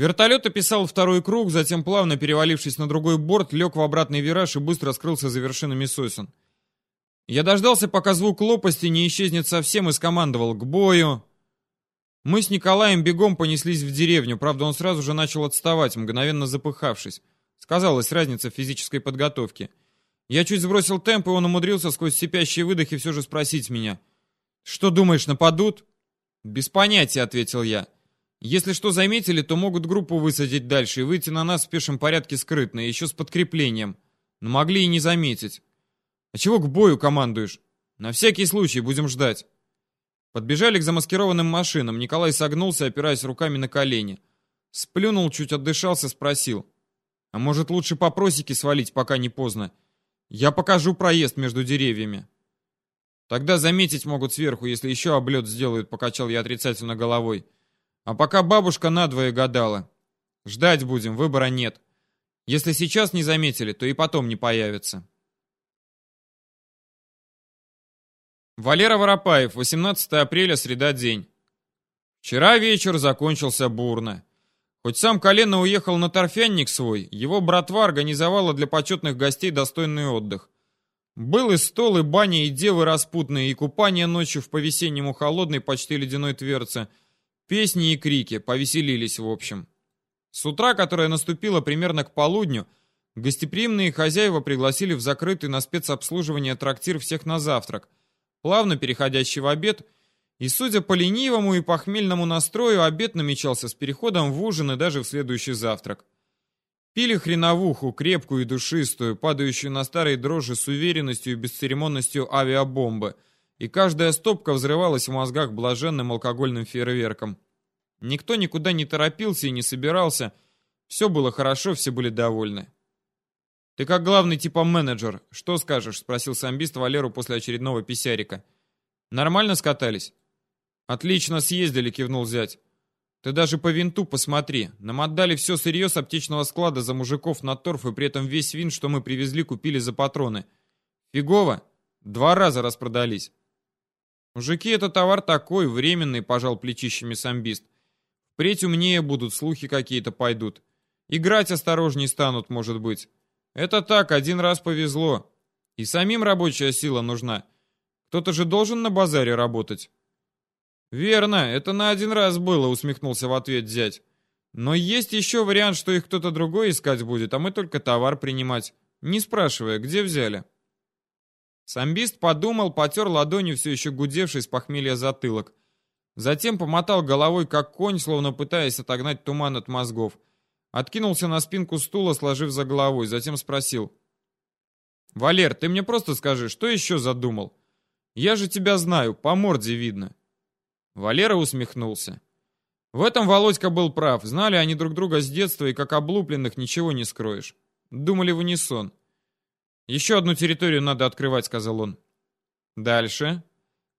Вертолет описал второй круг, затем, плавно перевалившись на другой борт, лег в обратный вираж и быстро скрылся за вершинами сосен. Я дождался, пока звук лопасти не исчезнет совсем, и скомандовал «К бою!». Мы с Николаем бегом понеслись в деревню, правда, он сразу же начал отставать, мгновенно запыхавшись. Сказалась разница в физической подготовке. Я чуть сбросил темп, и он умудрился сквозь сипящие выдохи все же спросить меня. «Что думаешь, нападут?» «Без понятия», — ответил я. «Если что заметили, то могут группу высадить дальше и выйти на нас в пешем порядке скрытно, еще с подкреплением. Но могли и не заметить». «А чего к бою командуешь?» «На всякий случай, будем ждать». Подбежали к замаскированным машинам. Николай согнулся, опираясь руками на колени. Сплюнул, чуть отдышался, спросил. «А может, лучше по просеке свалить, пока не поздно? Я покажу проезд между деревьями». «Тогда заметить могут сверху, если еще облет сделают», — покачал я отрицательно головой. «А пока бабушка надвое гадала. Ждать будем, выбора нет. Если сейчас не заметили, то и потом не появится». Валера Воропаев, 18 апреля, среда день. Вчера вечер закончился бурно. Хоть сам Колено уехал на торфянник свой, его братва организовала для почетных гостей достойный отдых. Был и стол, и баня, и девы распутные, и купание ночью в по-весеннему холодной, почти ледяной тверце. Песни и крики, повеселились в общем. С утра, которое наступило примерно к полудню, гостеприимные хозяева пригласили в закрытый на спецобслуживание трактир всех на завтрак – плавно переходящий в обед, и, судя по ленивому и похмельному настрою, обед намечался с переходом в ужин и даже в следующий завтрак. Пили хреновуху, крепкую и душистую, падающую на старые дрожжи с уверенностью и бесцеремонностью авиабомбы, и каждая стопка взрывалась в мозгах блаженным алкогольным фейерверком. Никто никуда не торопился и не собирался, все было хорошо, все были довольны. «Ты как главный типа менеджер, что скажешь?» — спросил самбист Валеру после очередного писярика. «Нормально скатались?» «Отлично съездили», — кивнул зять. «Ты даже по винту посмотри. Нам отдали все сырье с аптечного склада за мужиков на торф, и при этом весь вин, что мы привезли, купили за патроны. Фигово. Два раза распродались». «Мужики, это товар такой, временный», — пожал плечищами самбист. «Впредь умнее будут, слухи какие-то пойдут. Играть осторожней станут, может быть». Это так, один раз повезло. И самим рабочая сила нужна. Кто-то же должен на базаре работать. Верно, это на один раз было, усмехнулся в ответ зять. Но есть еще вариант, что их кто-то другой искать будет, а мы только товар принимать, не спрашивая, где взяли. Самбист подумал, потер ладонью все еще гудевший с похмелья затылок. Затем помотал головой, как конь, словно пытаясь отогнать туман от мозгов. Откинулся на спинку стула, сложив за головой, затем спросил. «Валер, ты мне просто скажи, что еще задумал? Я же тебя знаю, по морде видно». Валера усмехнулся. В этом Володька был прав. Знали они друг друга с детства, и как облупленных ничего не скроешь. Думали в унисон. «Еще одну территорию надо открывать», — сказал он. «Дальше».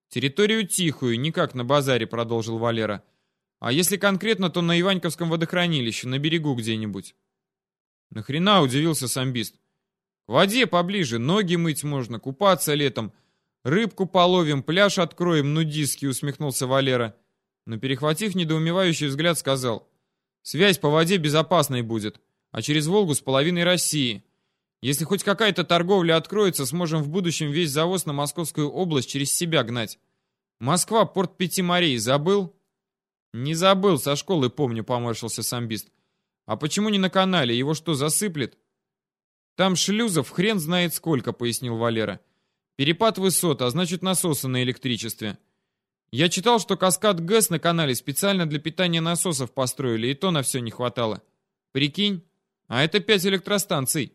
«Территорию тихую, не как на базаре», — продолжил Валера. А если конкретно, то на Иваньковском водохранилище, на берегу где-нибудь. Нахрена, удивился самбист. К воде поближе, ноги мыть можно, купаться летом. Рыбку половим, пляж откроем, нудистский, усмехнулся Валера. Но перехватив недоумевающий взгляд, сказал. Связь по воде безопасной будет, а через Волгу с половиной России. Если хоть какая-то торговля откроется, сможем в будущем весь завоз на Московскую область через себя гнать. Москва, порт пяти морей, забыл? «Не забыл, со школы помню», — поморщился самбист. «А почему не на канале? Его что, засыплет?» «Там шлюзов хрен знает сколько», — пояснил Валера. «Перепад высот, а значит насосы на электричестве. Я читал, что каскад ГЭС на канале специально для питания насосов построили, и то на все не хватало. Прикинь, а это пять электростанций.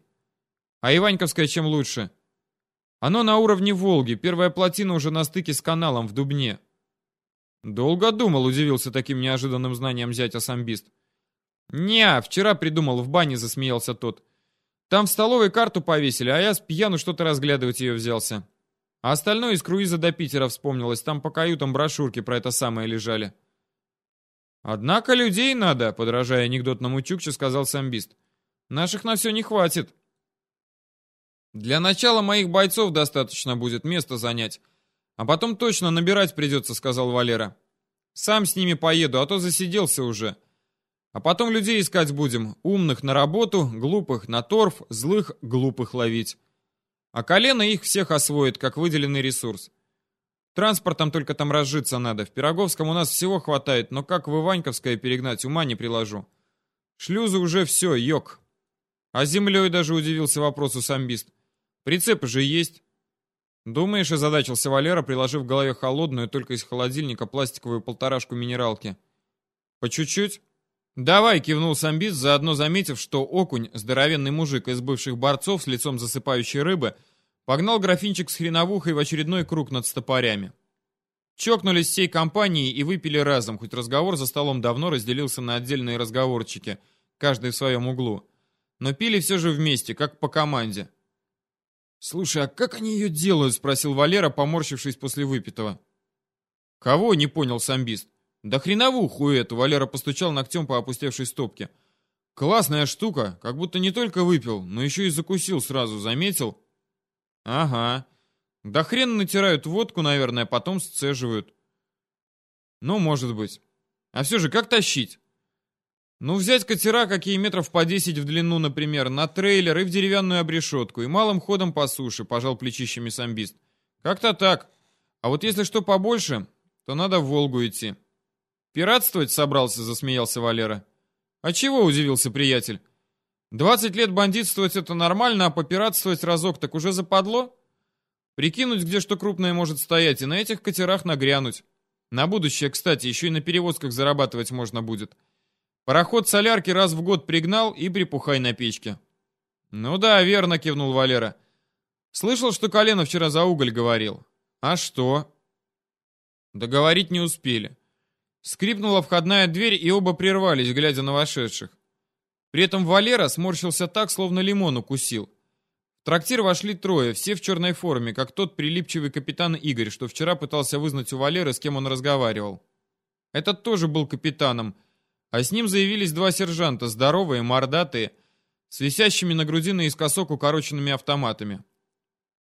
А Иваньковская чем лучше?» «Оно на уровне Волги, первая плотина уже на стыке с каналом в Дубне». «Долго думал», — удивился таким неожиданным знанием зятя самбист. «Не, вчера придумал, в бане засмеялся тот. Там в столовой карту повесили, а я с пьяну что-то разглядывать ее взялся. А остальное из круиза до Питера вспомнилось, там по каютам брошюрки про это самое лежали». «Однако людей надо», — подражая анекдотному Чукче, сказал самбист. «Наших на все не хватит». «Для начала моих бойцов достаточно будет место занять», «А потом точно набирать придется», — сказал Валера. «Сам с ними поеду, а то засиделся уже. А потом людей искать будем. Умных на работу, глупых на торф, злых глупых ловить. А колено их всех освоит, как выделенный ресурс. Транспортом только там разжиться надо. В Пироговском у нас всего хватает, но как в Иваньковское перегнать, ума не приложу. Шлюзы уже все, йог. А землей даже удивился вопросу самбист. Прицепы же есть. Думаешь, озадачился Валера, приложив в голове холодную, только из холодильника, пластиковую полторашку минералки. По чуть-чуть? «Давай!» — кивнул самбист, заодно заметив, что окунь, здоровенный мужик из бывших борцов с лицом засыпающей рыбы, погнал графинчик с хреновухой в очередной круг над стопорями. Чокнулись всей компанией и выпили разом, хоть разговор за столом давно разделился на отдельные разговорчики, каждый в своем углу. Но пили все же вместе, как по команде. «Слушай, а как они ее делают?» — спросил Валера, поморщившись после выпитого. «Кого?» — не понял самбист. «Да хреновуху эту!» — Валера постучал ногтем по опустевшей стопке. «Классная штука, как будто не только выпил, но еще и закусил сразу, заметил?» «Ага. Да хрен натирают водку, наверное, потом сцеживают». «Ну, может быть. А все же, как тащить?» «Ну, взять катера, какие метров по 10 в длину, например, на трейлер и в деревянную обрешетку, и малым ходом по суше», — пожал плечищами самбист. «Как-то так. А вот если что побольше, то надо в Волгу идти». «Пиратствовать собрался?» — засмеялся Валера. «А чего?» — удивился приятель. «Двадцать лет бандитствовать — это нормально, а попиратствовать разок так уже западло? Прикинуть, где что крупное может стоять, и на этих катерах нагрянуть. На будущее, кстати, еще и на перевозках зарабатывать можно будет. Пароход солярки раз в год пригнал и припухай на печке». «Ну да, верно», — кивнул Валера. «Слышал, что Колено вчера за уголь говорил. А что?» Договорить не успели. Скрипнула входная дверь, и оба прервались, глядя на вошедших. При этом Валера сморщился так, словно лимон укусил. В трактир вошли трое, все в черной форме, как тот прилипчивый капитан Игорь, что вчера пытался вызнать у Валеры, с кем он разговаривал. Этот тоже был капитаном, а с ним заявились два сержанта, здоровые, мордатые, с висящими на груди наискосок укороченными автоматами.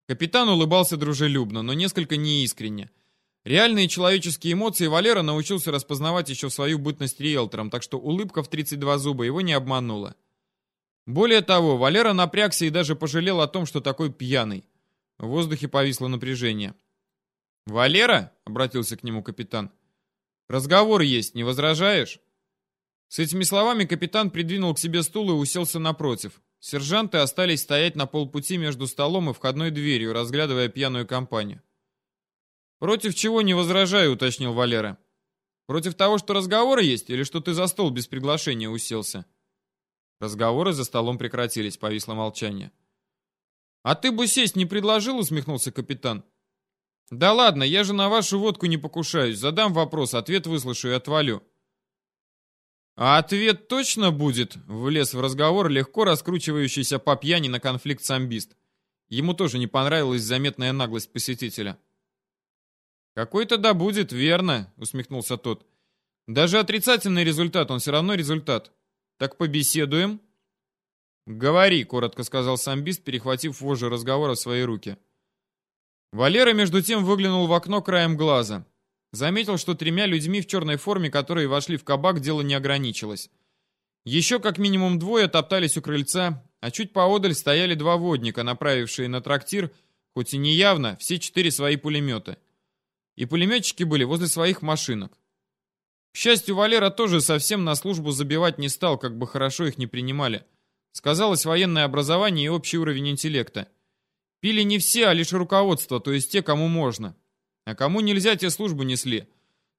Капитан улыбался дружелюбно, но несколько неискренне. Реальные человеческие эмоции Валера научился распознавать еще в свою бытность риэлтором, так что улыбка в 32 зуба его не обманула. Более того, Валера напрягся и даже пожалел о том, что такой пьяный. В воздухе повисло напряжение. «Валера?» — обратился к нему капитан. «Разговор есть, не возражаешь?» С этими словами капитан придвинул к себе стул и уселся напротив. Сержанты остались стоять на полпути между столом и входной дверью, разглядывая пьяную компанию. «Против чего не возражаю», — уточнил Валера. «Против того, что разговоры есть, или что ты за стол без приглашения уселся?» Разговоры за столом прекратились, повисло молчание. «А ты бы сесть не предложил?» — усмехнулся капитан. «Да ладно, я же на вашу водку не покушаюсь. Задам вопрос, ответ выслушаю и отвалю». «А ответ точно будет?» — влез в разговор легко раскручивающийся по пьяни на конфликт самбист. Ему тоже не понравилась заметная наглость посетителя. «Какой-то да будет, верно», — усмехнулся тот. «Даже отрицательный результат, он все равно результат. Так побеседуем?» «Говори», — коротко сказал самбист, перехватив вожжи разговора в свои руки. Валера, между тем, выглянул в окно краем глаза. Заметил, что тремя людьми в черной форме, которые вошли в кабак, дело не ограничилось. Еще как минимум двое топтались у крыльца, а чуть поодаль стояли два водника, направившие на трактир, хоть и не явно, все четыре свои пулеметы — и пулеметчики были возле своих машинок. К счастью, Валера тоже совсем на службу забивать не стал, как бы хорошо их не принимали. Сказалось военное образование и общий уровень интеллекта. Пили не все, а лишь руководство, то есть те, кому можно. А кому нельзя, те службу несли.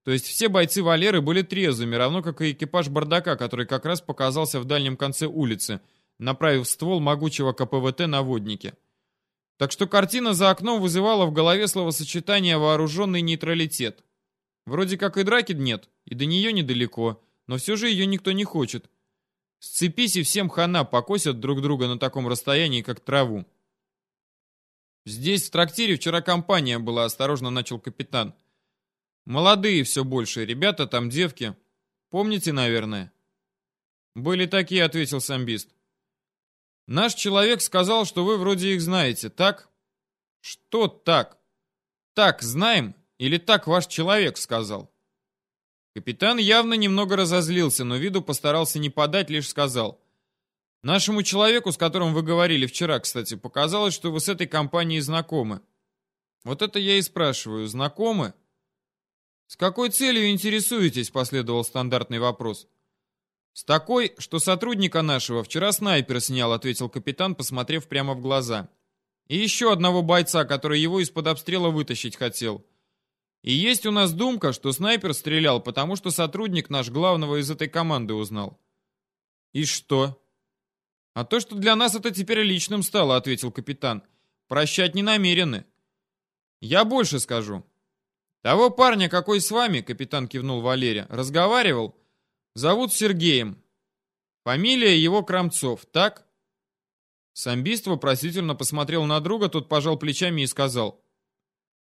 То есть все бойцы Валеры были трезвыми, равно как и экипаж бардака, который как раз показался в дальнем конце улицы, направив ствол могучего КПВТ на воднике. Так что картина за окном вызывала в голове словосочетание «вооруженный нейтралитет». Вроде как и драки нет, и до нее недалеко, но все же ее никто не хочет. Сцепись и всем хана покосят друг друга на таком расстоянии, как траву. «Здесь, в трактире, вчера компания была», — осторожно начал капитан. «Молодые все больше, ребята там девки. Помните, наверное?» «Были такие», — ответил самбист. Наш человек сказал, что вы вроде их знаете, так? Что так? Так знаем или так ваш человек сказал? Капитан явно немного разозлился, но виду постарался не подать, лишь сказал. «Нашему человеку, с которым вы говорили вчера, кстати, показалось, что вы с этой компанией знакомы». «Вот это я и спрашиваю. Знакомы?» «С какой целью интересуетесь?» — последовал стандартный вопрос. «С такой, что сотрудника нашего вчера снайпер снял», — ответил капитан, посмотрев прямо в глаза. «И еще одного бойца, который его из-под обстрела вытащить хотел. И есть у нас думка, что снайпер стрелял, потому что сотрудник наш главного из этой команды узнал. И что? А то, что для нас это теперь личным стало, ответил капитан. Прощать не намерены. Я больше скажу. Того парня, какой с вами, капитан кивнул Валерия, разговаривал, зовут Сергеем. Фамилия его Крамцов, так? Самбист вопросительно посмотрел на друга, тот пожал плечами и сказал.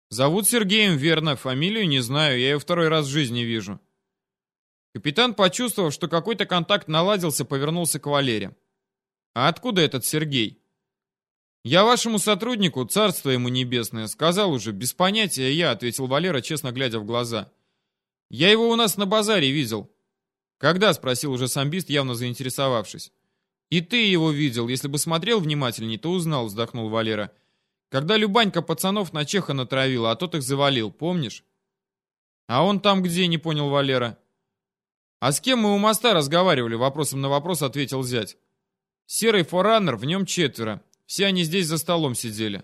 Зовут Сергеем, верно, фамилию не знаю, я ее второй раз в жизни вижу. Капитан, почувствовав, что какой-то контакт наладился, повернулся к Валере. А откуда этот Сергей? Я вашему сотруднику, царство ему небесное, сказал уже, без понятия я, ответил Валера, честно глядя в глаза. Я его у нас на базаре видел. Когда, спросил уже самбист, явно заинтересовавшись. И ты его видел, если бы смотрел внимательней, то узнал, вздохнул Валера. Когда Любанька пацанов на Чеха натравила, а тот их завалил, помнишь? А он там где, не понял Валера. А с кем мы у моста разговаривали, вопросом на вопрос ответил зять. Серый фораннер, в нем четверо. Все они здесь за столом сидели.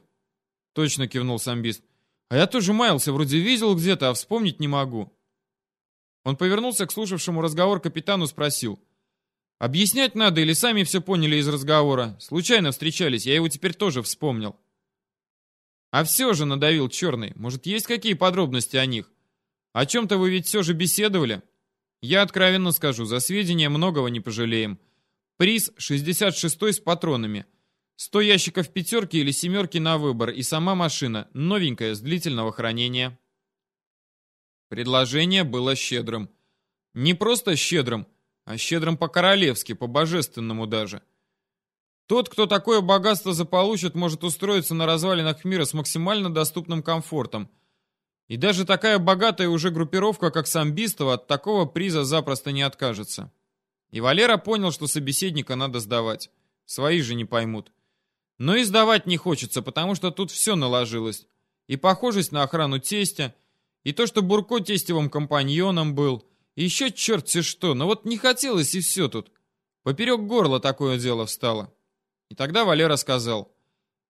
Точно кивнул самбист. А я тоже маялся, вроде видел где-то, а вспомнить не могу. Он повернулся к слушавшему разговор капитану, спросил. «Объяснять надо или сами все поняли из разговора? Случайно встречались, я его теперь тоже вспомнил». А все же надавил Черный. Может, есть какие подробности о них? О чем-то вы ведь все же беседовали? Я откровенно скажу, за сведения многого не пожалеем. Приз 66 с патронами. 100 ящиков пятерки или семерки на выбор и сама машина, новенькая, с длительного хранения. Предложение было щедрым. Не просто щедрым, а щедрым по-королевски, по-божественному даже. Тот, кто такое богатство заполучит, может устроиться на развалинах мира с максимально доступным комфортом. И даже такая богатая уже группировка, как Самбистова, от такого приза запросто не откажется. И Валера понял, что собеседника надо сдавать. Свои же не поймут. Но и сдавать не хочется, потому что тут все наложилось. И похожесть на охрану тестя, и то, что Бурко тестевым компаньоном был, и еще черт-те что, но вот не хотелось и все тут. Поперек горла такое дело встало. И тогда Валера сказал,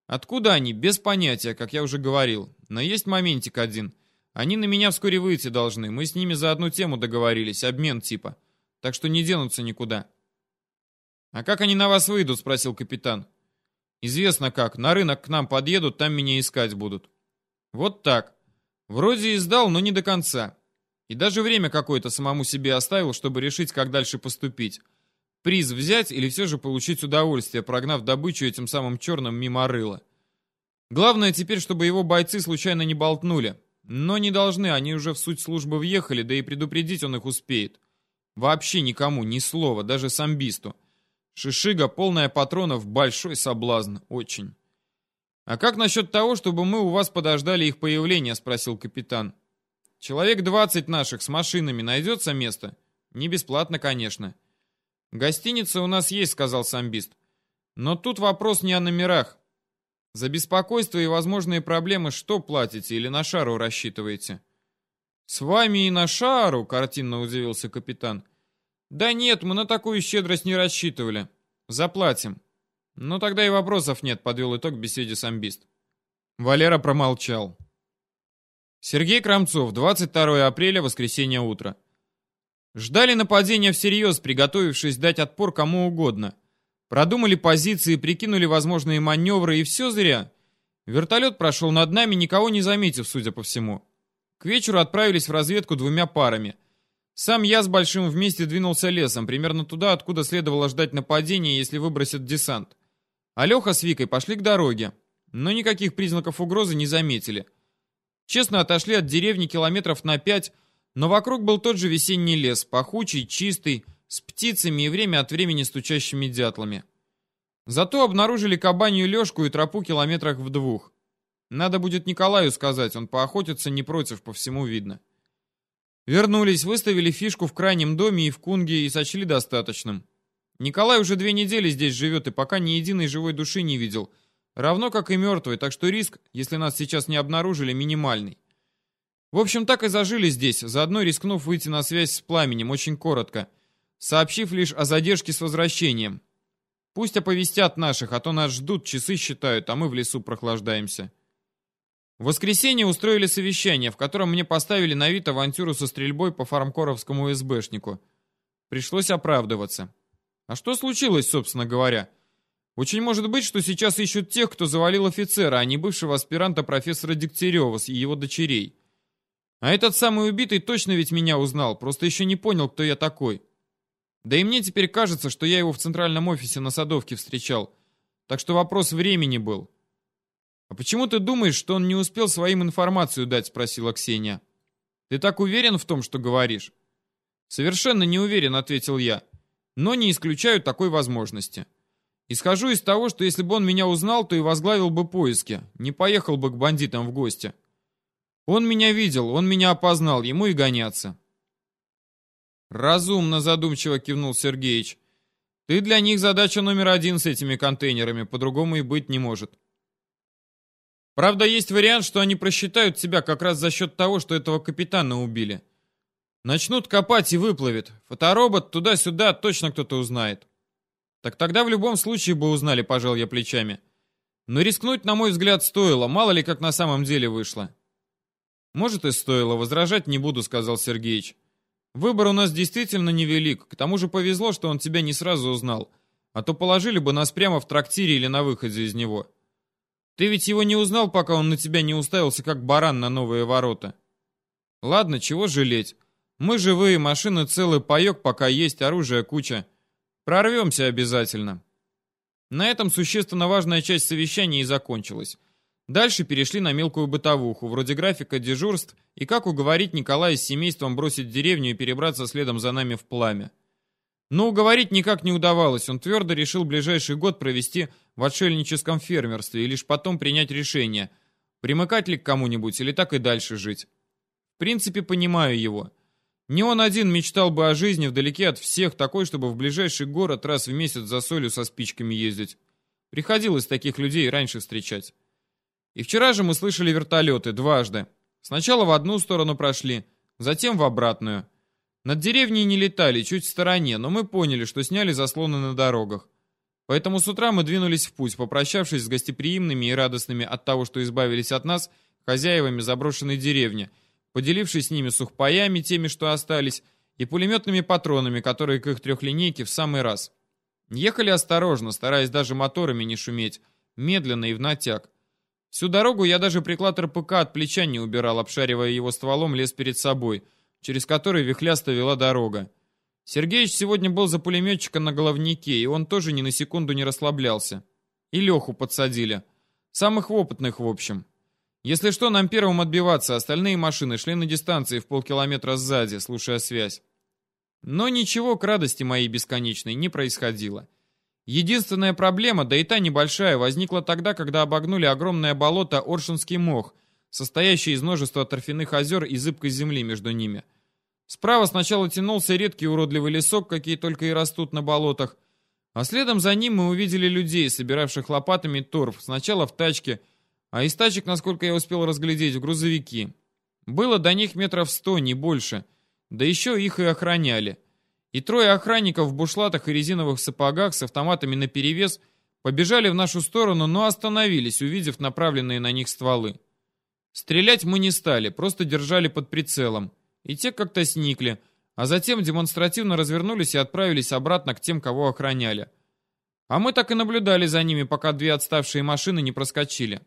«Откуда они? Без понятия, как я уже говорил. Но есть моментик один. Они на меня вскоре выйти должны. Мы с ними за одну тему договорились, обмен типа. Так что не денутся никуда». «А как они на вас выйдут?» — спросил капитан. «Известно как. На рынок к нам подъедут, там меня искать будут». «Вот так. Вроде и сдал, но не до конца. И даже время какое-то самому себе оставил, чтобы решить, как дальше поступить. Приз взять или все же получить удовольствие, прогнав добычу этим самым черным мимо рыла. Главное теперь, чтобы его бойцы случайно не болтнули. Но не должны, они уже в суть службы въехали, да и предупредить он их успеет. Вообще никому, ни слова, даже самбисту. Шишига, полная патронов, большой соблазн, очень. «А как насчет того, чтобы мы у вас подождали их появления?» — спросил капитан. «Человек двадцать наших с машинами, найдется место?» «Не бесплатно, конечно». «Гостиница у нас есть», — сказал самбист. «Но тут вопрос не о номерах. За беспокойство и возможные проблемы что платите или на шару рассчитываете?» «С вами и на шару», — картинно удивился капитан. «Да нет, мы на такую щедрость не рассчитывали. Заплатим». «Ну тогда и вопросов нет», — подвел итог беседе самбист. Валера промолчал. Сергей Крамцов, 22 апреля, воскресенье утро. Ждали нападения всерьез, приготовившись дать отпор кому угодно. Продумали позиции, прикинули возможные маневры, и все зря. Вертолет прошел над нами, никого не заметив, судя по всему. К вечеру отправились в разведку двумя парами. Сам я с Большим вместе двинулся лесом, примерно туда, откуда следовало ждать нападения, если выбросят десант. А Леха с Викой пошли к дороге, но никаких признаков угрозы не заметили. Честно отошли от деревни километров на пять, но вокруг был тот же весенний лес, пахучий, чистый, с птицами и время от времени стучащими дятлами. Зато обнаружили кабанью лёжку и тропу километрах в двух. Надо будет Николаю сказать, он поохотится не против, по всему видно. Вернулись, выставили фишку в крайнем доме и в Кунге и сочли достаточным. Николай уже две недели здесь живет и пока ни единой живой души не видел. Равно как и мертвый, так что риск, если нас сейчас не обнаружили, минимальный. В общем, так и зажили здесь, заодно рискнув выйти на связь с пламенем, очень коротко, сообщив лишь о задержке с возвращением. Пусть оповестят наших, а то нас ждут, часы считают, а мы в лесу прохлаждаемся. В воскресенье устроили совещание, в котором мне поставили на вид авантюру со стрельбой по фармкоровскому СБшнику. Пришлось оправдываться. А что случилось, собственно говоря? Очень может быть, что сейчас ищут тех, кто завалил офицера, а не бывшего аспиранта профессора Дегтярева и его дочерей. А этот самый убитый точно ведь меня узнал, просто еще не понял, кто я такой. Да и мне теперь кажется, что я его в центральном офисе на Садовке встречал. Так что вопрос времени был. «А почему ты думаешь, что он не успел своим информацию дать?» — спросила Ксения. «Ты так уверен в том, что говоришь?» «Совершенно не уверен», — ответил я. «Но не исключаю такой возможности. Исхожу из того, что если бы он меня узнал, то и возглавил бы поиски, не поехал бы к бандитам в гости. Он меня видел, он меня опознал, ему и гоняться». «Разумно», — задумчиво кивнул Сергеич. «Ты для них задача номер один с этими контейнерами, по-другому и быть не может». Правда, есть вариант, что они просчитают себя как раз за счет того, что этого капитана убили. Начнут копать и выплывет. Фоторобот туда-сюда точно кто-то узнает. Так тогда в любом случае бы узнали, пожал я плечами. Но рискнуть, на мой взгляд, стоило, мало ли как на самом деле вышло. Может и стоило, возражать не буду, сказал Сергеич. Выбор у нас действительно невелик, к тому же повезло, что он тебя не сразу узнал, а то положили бы нас прямо в трактире или на выходе из него. Ты ведь его не узнал, пока он на тебя не уставился, как баран на новые ворота. Ладно, чего жалеть. Мы живые, машины целый, паек пока есть, оружие куча. Прорвемся обязательно. На этом существенно важная часть совещания и закончилась. Дальше перешли на мелкую бытовуху, вроде графика дежурств, и как уговорить Николая с семейством бросить деревню и перебраться следом за нами в пламя. Но уговорить никак не удавалось, он твердо решил ближайший год провести в отшельническом фермерстве и лишь потом принять решение, примыкать ли к кому-нибудь или так и дальше жить. В принципе, понимаю его. Не он один мечтал бы о жизни вдалеке от всех, такой, чтобы в ближайший город раз в месяц за солью со спичками ездить. Приходилось таких людей раньше встречать. И вчера же мы слышали вертолеты, дважды. Сначала в одну сторону прошли, затем в обратную. Над деревней не летали, чуть в стороне, но мы поняли, что сняли заслоны на дорогах. Поэтому с утра мы двинулись в путь, попрощавшись с гостеприимными и радостными от того, что избавились от нас, хозяевами заброшенной деревни, поделившись с ними сухпаями, теми, что остались, и пулеметными патронами, которые к их трехлинейке в самый раз. Ехали осторожно, стараясь даже моторами не шуметь, медленно и в натяг. Всю дорогу я даже приклад РПК от плеча не убирал, обшаривая его стволом лес перед собой, через который вихлясто вела дорога. Сергеич сегодня был за пулеметчика на головнике, и он тоже ни на секунду не расслаблялся. И Леху подсадили. Самых опытных, в общем. Если что, нам первым отбиваться, остальные машины шли на дистанции в полкилометра сзади, слушая связь. Но ничего к радости моей бесконечной не происходило. Единственная проблема, да и та небольшая, возникла тогда, когда обогнули огромное болото Оршинский мох, состоящее из множества торфяных озер и зыбкой земли между ними – Справа сначала тянулся редкий уродливый лесок, какие только и растут на болотах, а следом за ним мы увидели людей, собиравших лопатами торф, сначала в тачке, а из тачек, насколько я успел разглядеть, в грузовики. Было до них метров сто, не больше, да еще их и охраняли. И трое охранников в бушлатах и резиновых сапогах с автоматами наперевес побежали в нашу сторону, но остановились, увидев направленные на них стволы. Стрелять мы не стали, просто держали под прицелом и те как-то сникли, а затем демонстративно развернулись и отправились обратно к тем, кого охраняли. А мы так и наблюдали за ними, пока две отставшие машины не проскочили.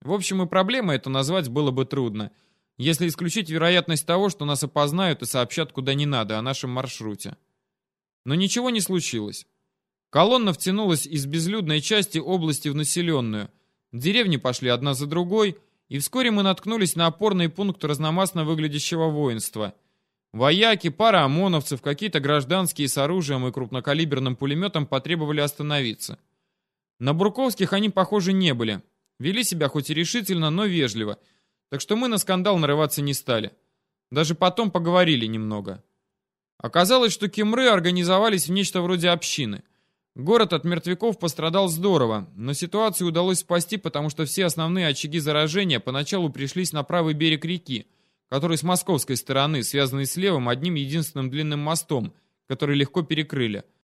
В общем, и проблема это назвать было бы трудно, если исключить вероятность того, что нас опознают и сообщат куда не надо о нашем маршруте. Но ничего не случилось. Колонна втянулась из безлюдной части области в населенную. Деревни пошли одна за другой — и вскоре мы наткнулись на опорный пункт разномастно выглядящего воинства. Вояки, пара ОМОНовцев, какие-то гражданские с оружием и крупнокалиберным пулеметом потребовали остановиться. На Бурковских они, похоже, не были. Вели себя хоть и решительно, но вежливо. Так что мы на скандал нарываться не стали. Даже потом поговорили немного. Оказалось, что кимры организовались в нечто вроде общины. Город от мертвяков пострадал здорово, но ситуацию удалось спасти, потому что все основные очаги заражения поначалу пришлись на правый берег реки, который с московской стороны, связанный с левым одним единственным длинным мостом, который легко перекрыли.